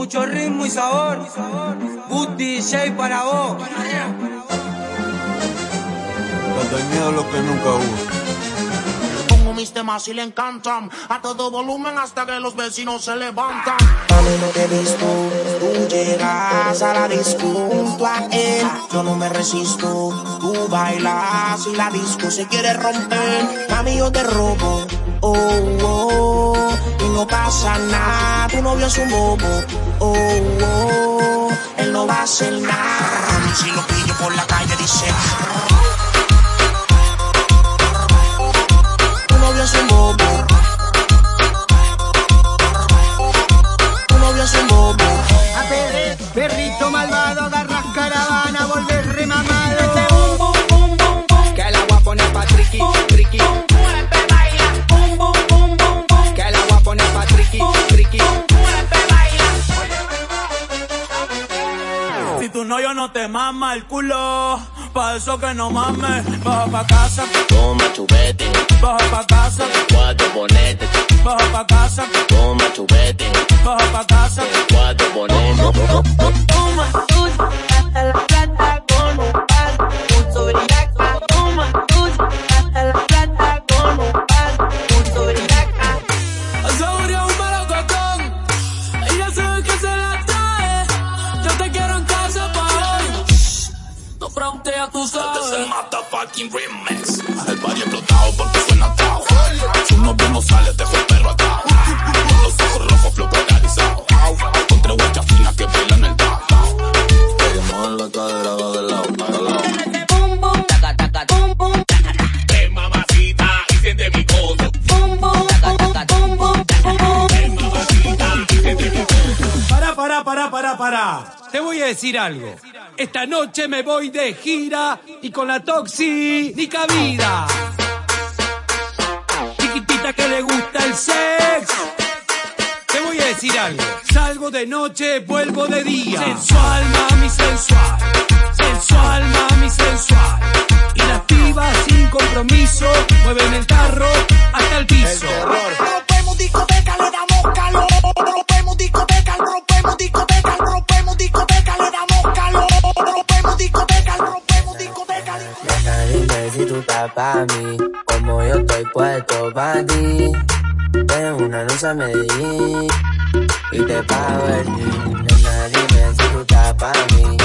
mucho ritmo y sabor. Guti, J para vos. miedo lo que nunca hubo mis temas y le encantan a todo volumen hasta que los vecinos se levantan. No te he visto, tú llegas a la disco junto a él. Yo no me resisto, tú bailas y la disco se quiere romper. Mami, yo te robo, oh, oh, no pasa nada. Tu novio es un bobo, oh, oh, él no va a hacer nada. Si lo pillo por la calle, dice. Mama el culo, pa' eso que no mames, baja pa' casa. Toma chupete. Baja pa' casa, cuatro bonete, baja pa' casa, toma chupete, baja pa' casa, cuatro bonete. Toma No frontea, tú sabes. Este es el motherfucking remix. El barrio explotado porque suena atado. Su novio no sale, dejo el perro atado. Con los ojos rojos, flow polarizado. Contra huellas finas que bailan el tao. Que mueven la cadera, va de lado, lado. Siente mi codo. Para, para, para, para, para. Te voy a decir algo. Esta noche me voy de gira y con la Toxi ni cabida. Chiquitita que le gusta el sex. Te voy a decir algo. Salgo de noche, vuelvo de día. Sensual, mami, sensual. Sensual, mami, sensual. Y las pibas sin compromiso mueven el carro hasta el piso. Pa' mí, como yo estoy puesto pa' ti. Ven una luz a Medellín y te pago el jean. Nena, dime si tú pa' mí,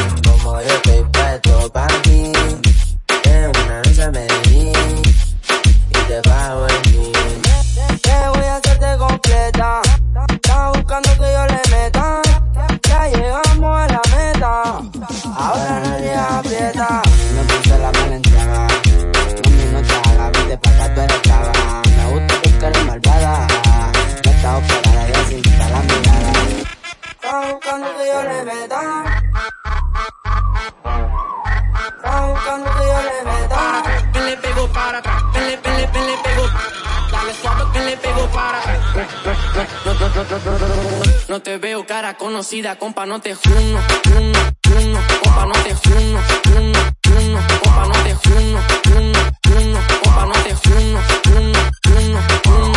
No te veo cara conocida, compa, no te juno, juno, juno, compa, no te juno, juno, juno, compa, no te juno, juno, juno, compa, no te juno, juno, juno, juno.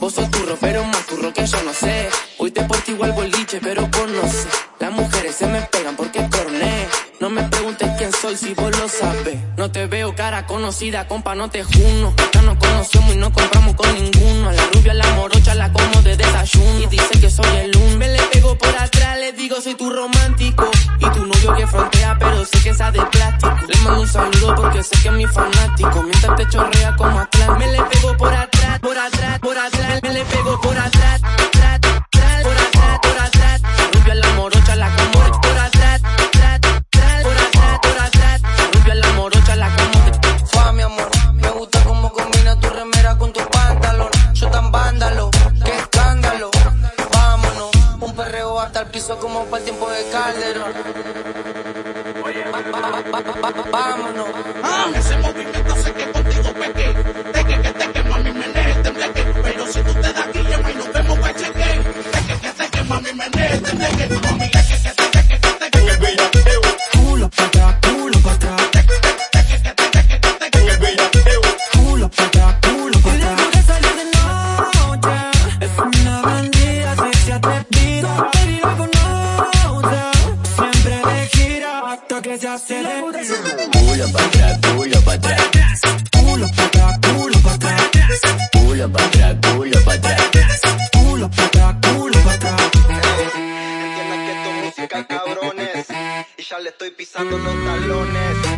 Vos sos turro, pero más turro que yo no sé. Hoy te porto igual boliche, pero conoce. Las mujeres se me pegan porque corné. No me preguntes quién soy si vos lo sabes. No te veo cara conocida, compa, no te juno. Ya nos conocemos y no compramos sé que mi fanático. Mientras te chorrea como atrás. Culo pa' atrás, culo pa' atrás. culo pa' atrás, culo pa' atrás, Culo pa' atrás, culo pa' atrás. culo pa' atrás, culo pa' atrás. Entiendan que esto es música, cabrones. Y ya le estoy pisando los talones.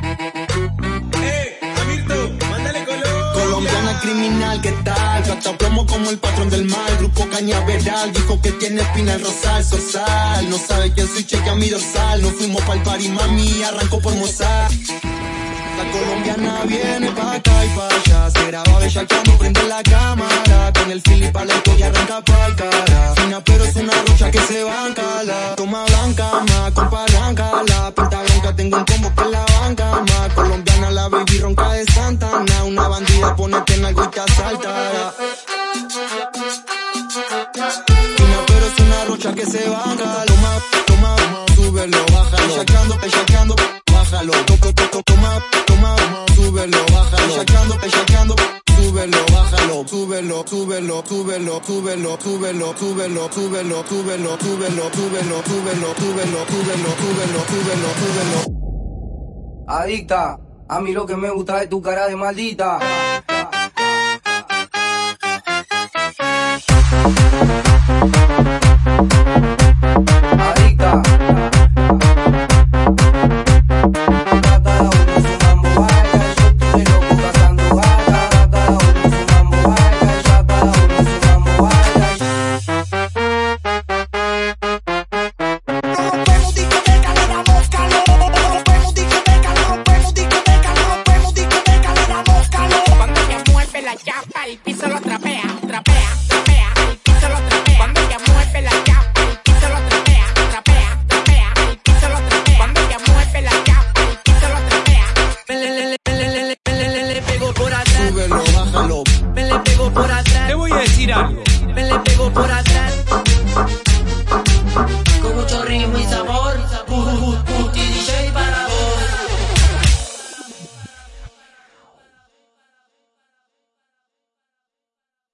Criminal, ¿qué tal? Trata plomo como el patrón del mal. Grupo Cañaveral dijo que tiene espina el rosal, sosal. No sabe quién soy, chequea mi dorsal. Nos fuimos pa'l party, mami, arrancó por mozar. La colombiana viene pa' acá y pa' allá. Se graba bellaqueando, prende la cámara. Con el Philip Aleco y arranca pa'l cara. Fina, pero es una rocha que se banca. La toma blanca, ma, compa, la en algo y te asalta. Fina, pero es una rocha que se banca. Toma, toma, súbelo, bájalo. Bellaqueando, bellaqueando, bájalo. Toco, toco, toma, toma, súbelo, bájalo. Bellaqueando, bellaqueando, súbelo, bájalo. Súbelo, súbelo, súbelo, súbelo, súbelo, súbelo, súbelo, súbelo, súbelo, súbelo, súbelo, súbelo, súbelo, súbelo, súbelo, súbelo. Adicta, a mí lo que me gusta es tu cara de maldita. Thank te pego por atrás.